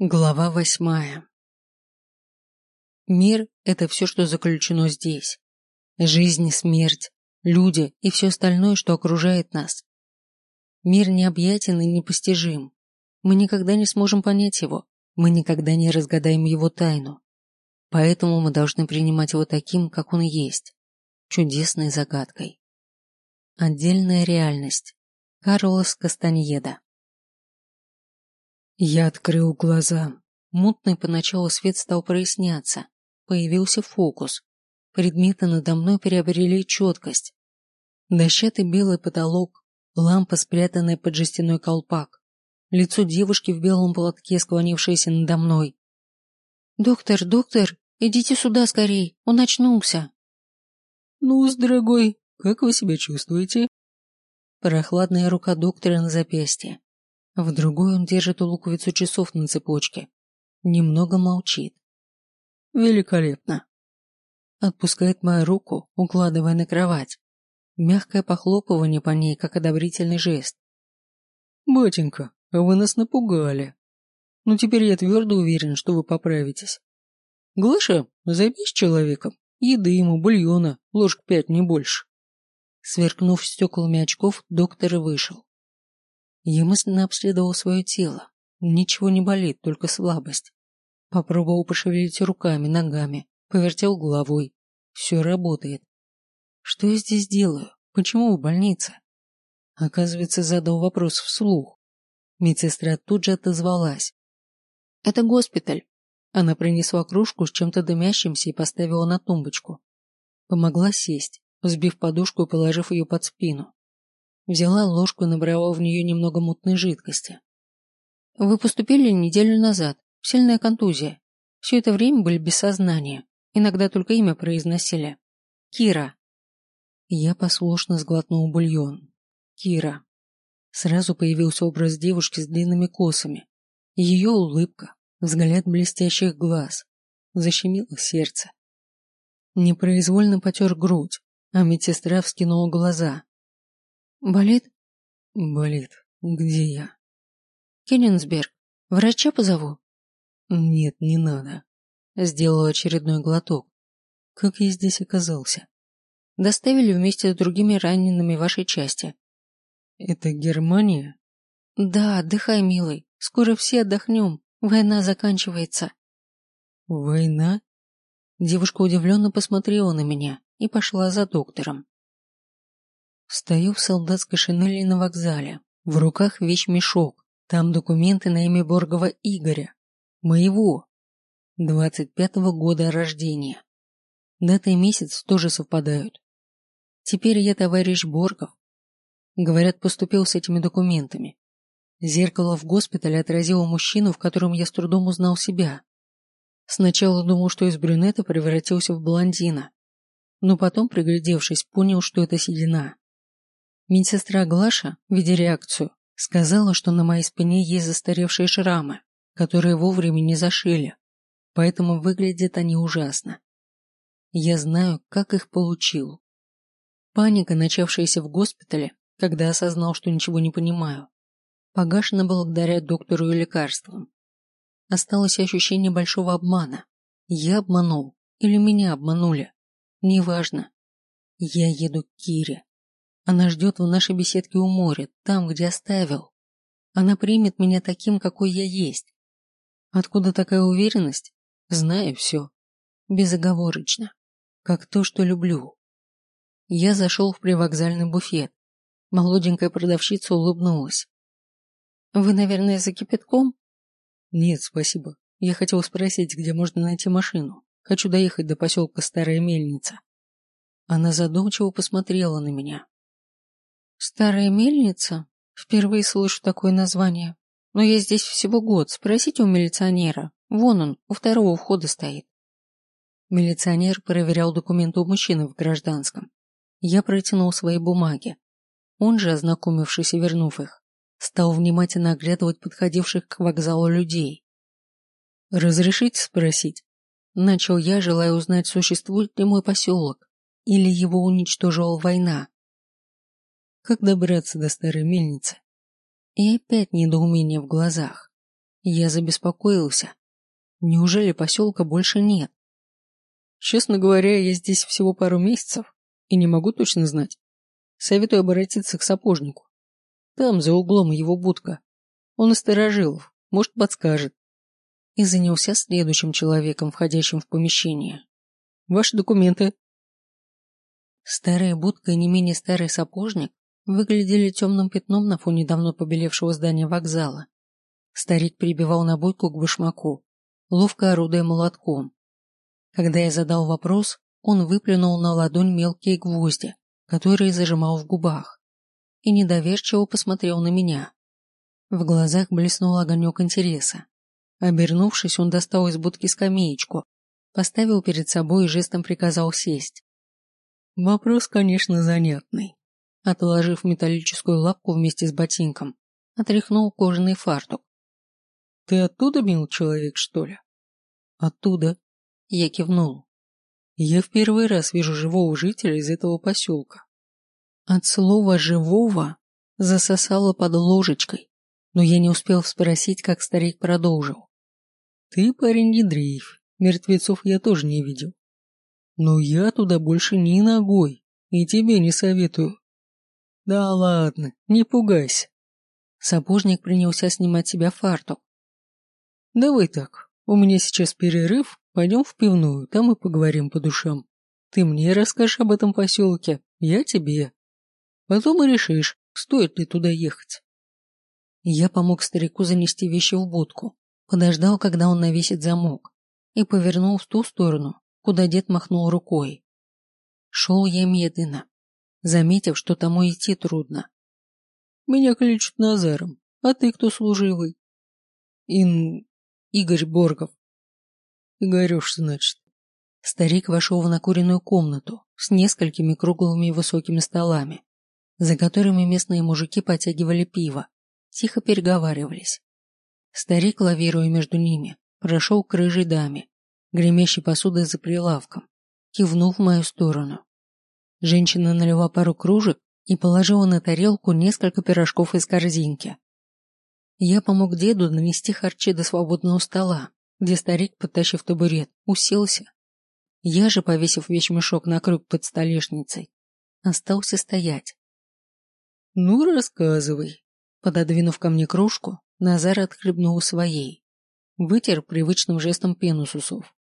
Глава восьмая Мир – это все, что заключено здесь. Жизнь, смерть, люди и все остальное, что окружает нас. Мир необъятен и непостижим. Мы никогда не сможем понять его, мы никогда не разгадаем его тайну. Поэтому мы должны принимать его таким, как он есть, чудесной загадкой. Отдельная реальность. Карлос Кастаньеда я открыл глаза. Мутный поначалу свет стал проясняться. Появился фокус. Предметы надо мной приобрели четкость. Дощатый белый потолок, лампа, спрятанная под жестяной колпак, лицо девушки в белом платке, склонившееся надо мной. «Доктор, доктор, идите сюда скорей, он очнулся!» ну дорогой, как вы себя чувствуете?» Прохладная рука доктора на запястье. В другой он держит луковицу часов на цепочке. Немного молчит. Великолепно. Отпускает мою руку, укладывая на кровать. Мягкое похлопывание по ней, как одобрительный жест. Батенька, вы нас напугали. Но теперь я твердо уверен, что вы поправитесь. Глаша, займись человеком. Еды ему, бульона, ложек пять, не больше. Сверкнув стеклами очков, доктор и вышел. Я мысленно обследовал свое тело. Ничего не болит, только слабость. Попробовал пошевелить руками, ногами, повертел головой. Все работает. Что я здесь делаю? Почему в больнице? Оказывается, задал вопрос вслух. Медсестра тут же отозвалась. «Это госпиталь». Она принесла кружку с чем-то дымящимся и поставила на тумбочку. Помогла сесть, взбив подушку и положив ее под спину. Взяла ложку и набрала в нее немного мутной жидкости. Вы поступили неделю назад. Сильная контузия. Все это время были без сознания. Иногда только имя произносили. Кира. Я послушно сглотнул бульон. Кира. Сразу появился образ девушки с длинными косами. Ее улыбка, взгляд блестящих глаз. Защемило сердце. Непроизвольно потер грудь, а медсестра вскинула глаза. Болит? Болит. Где я? Кенигсберг. Врача позову? Нет, не надо. Сделал очередной глоток. Как я здесь оказался? Доставили вместе с другими ранеными вашей части. Это Германия? Да, отдыхай, милый. Скоро все отдохнем. Война заканчивается. Война? Девушка удивленно посмотрела на меня и пошла за доктором. Стою в солдатской шинели на вокзале. В руках вещмешок. Там документы на имя Боргова Игоря. Моего. 25-го года рождения. Дата и месяц тоже совпадают. Теперь я товарищ Боргов. Говорят, поступил с этими документами. Зеркало в госпитале отразило мужчину, в котором я с трудом узнал себя. Сначала думал, что из брюнета превратился в блондина. Но потом, приглядевшись, понял, что это седина. Медсестра Глаша, видя реакцию, сказала, что на моей спине есть застаревшие шрамы, которые вовремя не зашили, поэтому выглядят они ужасно. Я знаю, как их получил. Паника, начавшаяся в госпитале, когда осознал, что ничего не понимаю, погашена благодаря доктору и лекарствам. Осталось ощущение большого обмана. Я обманул или меня обманули. Неважно. Я еду к Кире. Она ждет в нашей беседке у моря, там, где оставил. Она примет меня таким, какой я есть. Откуда такая уверенность? Знаю все. Безоговорочно. Как то, что люблю. Я зашел в привокзальный буфет. Молоденькая продавщица улыбнулась. «Вы, наверное, за кипятком?» «Нет, спасибо. Я хотел спросить, где можно найти машину. Хочу доехать до поселка Старая Мельница». Она задумчиво посмотрела на меня. Старая мельница? Впервые слышу такое название. Но я здесь всего год. Спросите у милиционера. Вон он, у второго входа стоит. Милиционер проверял документы у мужчины в гражданском. Я протянул свои бумаги. Он же, ознакомившись и вернув их, стал внимательно оглядывать подходивших к вокзалу людей. «Разрешите спросить?» Начал я, желая узнать, существует ли мой поселок, или его уничтожила война. Как добраться до старой мельницы? И опять недоумение в глазах. Я забеспокоился. Неужели поселка больше нет? Честно говоря, я здесь всего пару месяцев и не могу точно знать. Советую обратиться к сапожнику. Там, за углом, его будка. Он из Старожилов, может, подскажет. И занялся следующим человеком, входящим в помещение. Ваши документы. Старая будка и не менее старый сапожник выглядели темным пятном на фоне давно побелевшего здания вокзала. Старик прибивал набойку к башмаку, ловко орудуя молотком. Когда я задал вопрос, он выплюнул на ладонь мелкие гвозди, которые зажимал в губах, и недоверчиво посмотрел на меня. В глазах блеснул огонек интереса. Обернувшись, он достал из будки скамеечку, поставил перед собой и жестом приказал сесть. Вопрос, конечно, занятный. Отложив металлическую лапку вместе с ботинком, отряхнул кожаный фартук. Ты оттуда, мил человек, что ли? Оттуда. Я кивнул. Я в первый раз вижу живого жителя из этого поселка. От слова «живого» засосало под ложечкой, но я не успел спросить, как старик продолжил. Ты, парень, не дрейф, мертвецов я тоже не видел. Но я туда больше ни ногой, и тебе не советую. Да ладно, не пугайся. Сапожник принялся снимать себя фартук. Давай так, у меня сейчас перерыв, пойдем в пивную, там и поговорим по душам. Ты мне расскажешь об этом поселке, я тебе. Потом и решишь, стоит ли туда ехать. Я помог старику занести вещи в будку, подождал, когда он навесит замок, и повернул в ту сторону, куда дед махнул рукой. Шел я медленно, заметив, что тому идти трудно. Меня кличут Назаром, а ты кто служивый? Ин... Игорь Боргов. Игорюш, значит. Старик вошел в накуренную комнату с несколькими круглыми высокими столами, за которыми местные мужики потягивали пиво, тихо переговаривались. Старик, лавируя между ними, прошел к рыжей даме, гремящей посудой за прилавком, кивнул в мою сторону. Женщина налила пару кружек и положила на тарелку несколько пирожков из корзинки. Я помог деду нанести харчи до свободного стола, где старик, подтащив табурет, уселся. Я же, повесив вещмешок на круг под столешницей, остался стоять. «Ну, рассказывай». Пододвинув ко мне кружку, Назар отхлебнул своей. Вытер привычным жестом пену с усов.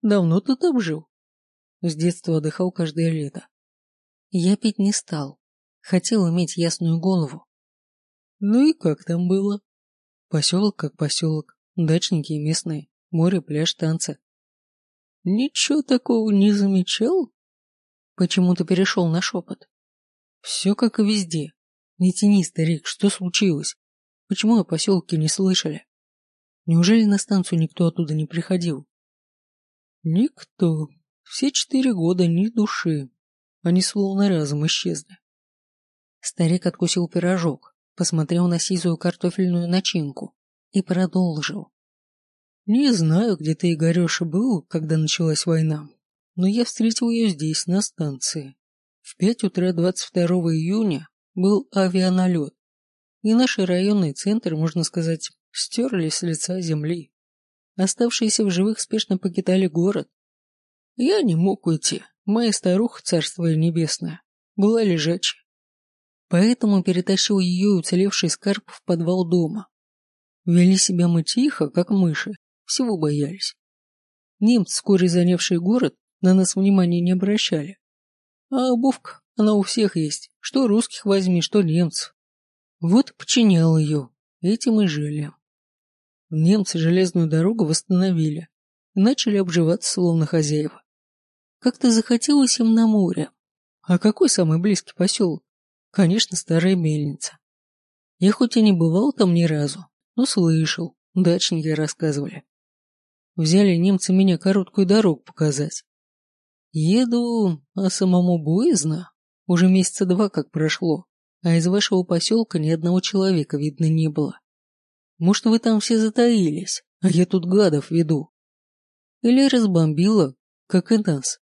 «Давно ты там жил?» С детства отдыхал каждое лето. Я пить не стал. Хотел иметь ясную голову, ну и как там было? Поселок как поселок, дачники и местные, море, пляж, танцы. Ничего такого не замечал? Почему-то перешел на шепот. Все как и везде. Не тяни, старик, что случилось? Почему о поселке не слышали? Неужели на станцию никто оттуда не приходил? Никто. Все четыре года ни души. Они словно разом исчезли. Старик откусил пирожок, посмотрел на сизую картофельную начинку и продолжил. «Не знаю, где ты, Игореша, был, когда началась война, но я встретил ее здесь, на станции. В пять утра 22 июня был авианалет, и наши районный центр, можно сказать, стерли с лица земли. Оставшиеся в живых спешно покидали город. Я не мог уйти, моя старуха, царство небесное, была лежачей поэтому перетащил ее уцелевший скарб в подвал дома. Вели себя мы тихо, как мыши, всего боялись. Немцы, вскоре занявшие город, на нас внимания не обращали. А обувка, она у всех есть, что русских возьми, что немцев. Вот подчинял ее, этим и жили. Немцы железную дорогу восстановили и начали обживаться словно хозяева. Как-то захотелось им на море. А какой самый близкий поселок? Конечно, старая мельница. Я хоть и не бывал там ни разу, но слышал, дачники рассказывали. Взяли немцы меня короткую дорогу показать. Еду, а самому боязно. Уже месяца два как прошло, а из вашего поселка ни одного человека видно не было. Может, вы там все затаились, а я тут гадов веду. Или разбомбила, как и нас.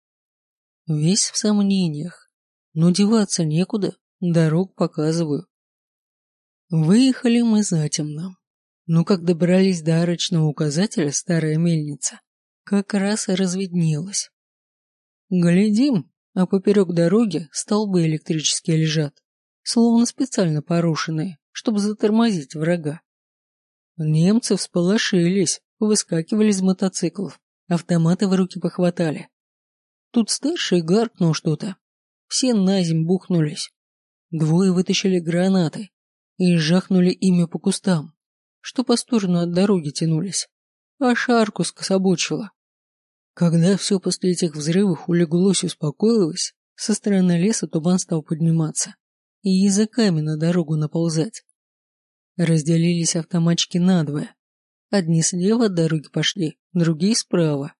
Весь в сомнениях, но деваться некуда. Дорог показываю. Выехали мы затемно. Но как добрались до арочного указателя старая мельница, как раз и разведнелась. Глядим, а поперек дороги столбы электрические лежат, словно специально порушенные, чтобы затормозить врага. Немцы всполошились, выскакивали из мотоциклов, автоматы в руки похватали. Тут старший гаркнул что-то. Все на земь бухнулись. Двое вытащили гранаты и жахнули ими по кустам, что по сторону от дороги тянулись, а шарку скособочило. Когда все после этих взрывов улеглось и успокоилось, со стороны леса туман стал подниматься и языками на дорогу наползать. Разделились автоматчики надвое. Одни слева от дороги пошли, другие справа.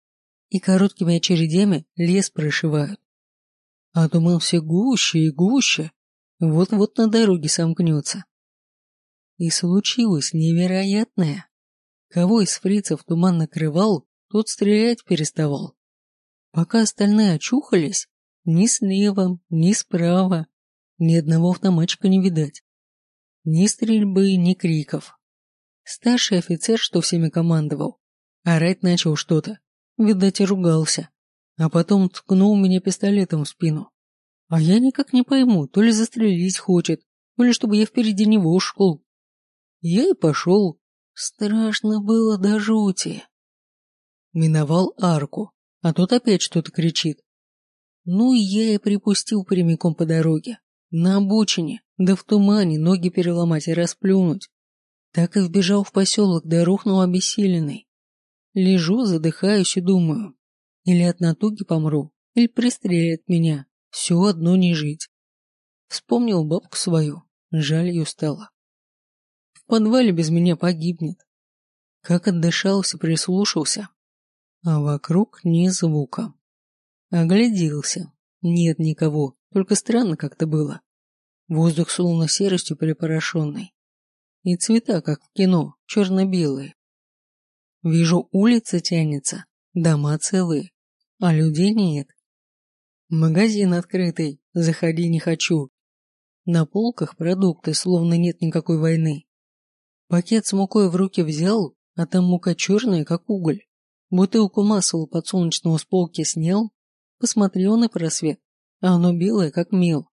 И короткими очередями лес прошивают. А туман все гуще и гуще, вот-вот на дороге сомкнется. И случилось невероятное. Кого из фрицев туман накрывал, тот стрелять переставал. Пока остальные очухались, ни слева, ни справа, ни одного автоматчика не видать. Ни стрельбы, ни криков. Старший офицер, что всеми командовал, орать начал что-то, видать, и ругался, а потом ткнул меня пистолетом в спину. А я никак не пойму, то ли застрелить хочет, то ли чтобы я впереди него ушел. Я и пошел. Страшно было до жути. Миновал арку, а тут опять что-то кричит. Ну и я и припустил прямиком по дороге. На обочине, да в тумане ноги переломать и расплюнуть. Так и вбежал в поселок, да рухнул обессиленный. Лежу, задыхаюсь и думаю. Или от натуги помру, или пристрелят меня. Все одно не жить. Вспомнил бабку свою, жаль ее стало. В подвале без меня погибнет. Как отдышался, прислушался, а вокруг ни звука. Огляделся. Нет никого, только странно как-то было. Воздух словно серостью припорошенный. И цвета, как в кино, черно-белые. Вижу, улица тянется, дома целые, а людей нет. Магазин открытый, заходи не хочу. На полках продукты, словно нет никакой войны. Пакет с мукой в руки взял, а там мука черная, как уголь. Бутылку масла подсолнечного с полки снял, посмотрел на просвет, а оно белое, как мел.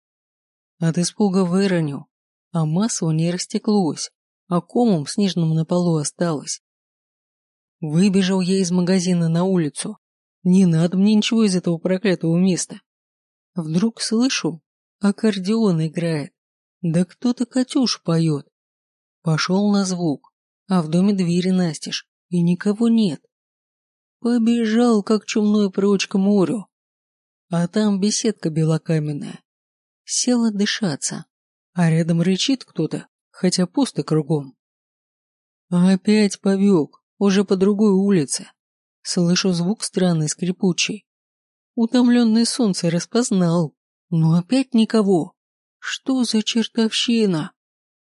От испуга выронил, а масло не растеклось, а комом снежным на полу осталось. Выбежал я из магазина на улицу. Не надо мне ничего из этого проклятого места. Вдруг слышу, аккордеон играет. Да кто-то Катюш поет. Пошел на звук, а в доме двери настежь, и никого нет. Побежал, как чумной прочь к морю. А там беседка белокаменная. Села дышаться, а рядом рычит кто-то, хотя пусто кругом. Опять побег, уже по другой улице. Слышу звук странный, скрипучий. Утомленное солнце распознал, но опять никого. Что за чертовщина?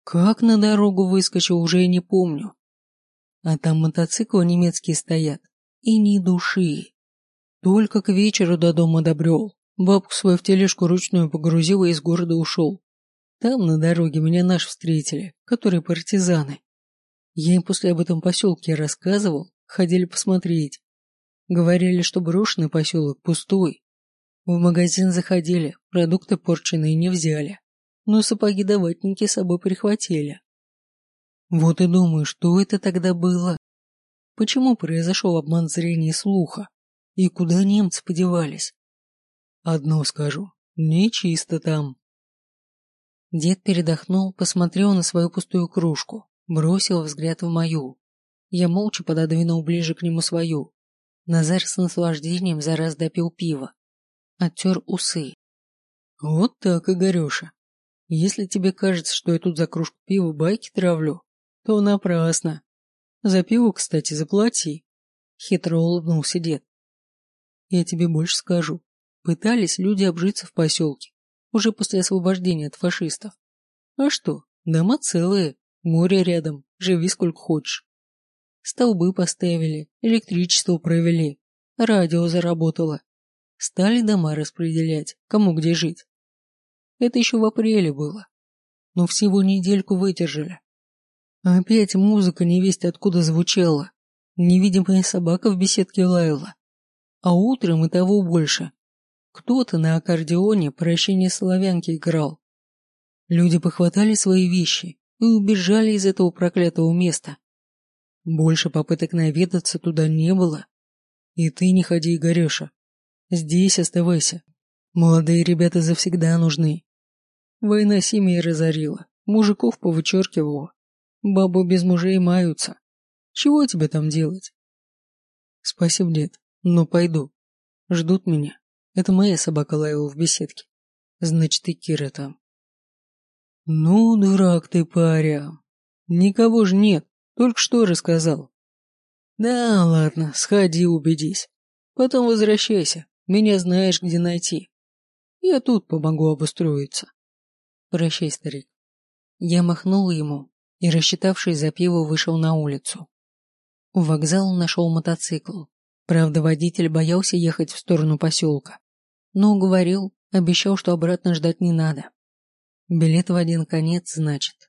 Как на дорогу выскочил, уже и не помню. А там мотоциклы немецкие стоят и ни души. Только к вечеру до дома добрел. Бабку свою в тележку ручную погрузил и из города ушел. Там на дороге меня наши встретили, которые партизаны. Я им после об этом поселке рассказывал, ходили посмотреть. Говорили, что брошенный поселок пустой. В магазин заходили, продукты порченые не взяли. Но сапоги да ватники с собой прихватили. Вот и думаю, что это тогда было? Почему произошел обман зрения и слуха? И куда немцы подевались? Одно скажу, нечисто там. Дед передохнул, посмотрел на свою пустую кружку, бросил взгляд в мою. Я молча пододвинул ближе к нему свою. Назар с наслаждением за раз допил пиво. Оттер усы. Вот так, Игореша. Если тебе кажется, что я тут за кружку пива байки травлю, то напрасно. За пиво, кстати, заплати. Хитро улыбнулся дед. Я тебе больше скажу. Пытались люди обжиться в поселке, уже после освобождения от фашистов. А что, дома целые, море рядом, живи сколько хочешь. Столбы поставили, электричество провели, радио заработало. Стали дома распределять, кому где жить. Это еще в апреле было. Но всего недельку выдержали. Опять музыка невесть откуда звучала. Невидимая собака в беседке лаяла. А утром и того больше. Кто-то на аккордеоне прощение славянки играл. Люди похватали свои вещи и убежали из этого проклятого места. Больше попыток наведаться туда не было. И ты не ходи, Игореша. Здесь оставайся. Молодые ребята завсегда нужны. Война семьи разорила, мужиков повычеркивала. Бабу без мужей маются. Чего тебе там делать? Спасибо, дед, но пойду. Ждут меня. Это моя собака лаяла в беседке. Значит, и Кира там. Ну, дурак ты, паря. Никого ж нет, только что рассказал. Да, ладно, сходи, убедись. Потом возвращайся, меня знаешь, где найти. Я тут помогу обустроиться. Прощай, старик. Я махнул ему и, рассчитавшись за пиво, вышел на улицу. У вокзала нашел мотоцикл. Правда, водитель боялся ехать в сторону поселка. Но уговорил, обещал, что обратно ждать не надо. Билет в один конец, значит.